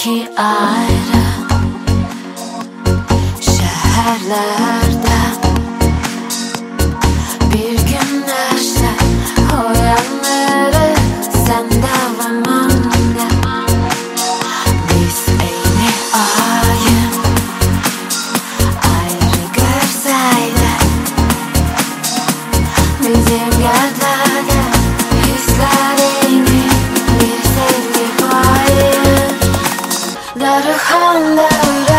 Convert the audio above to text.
iki ayrı şehirlerde. Bir gün neşe uyanırız sende ve Biz aynı ayın ayrı görseydik. Bizim got a Honda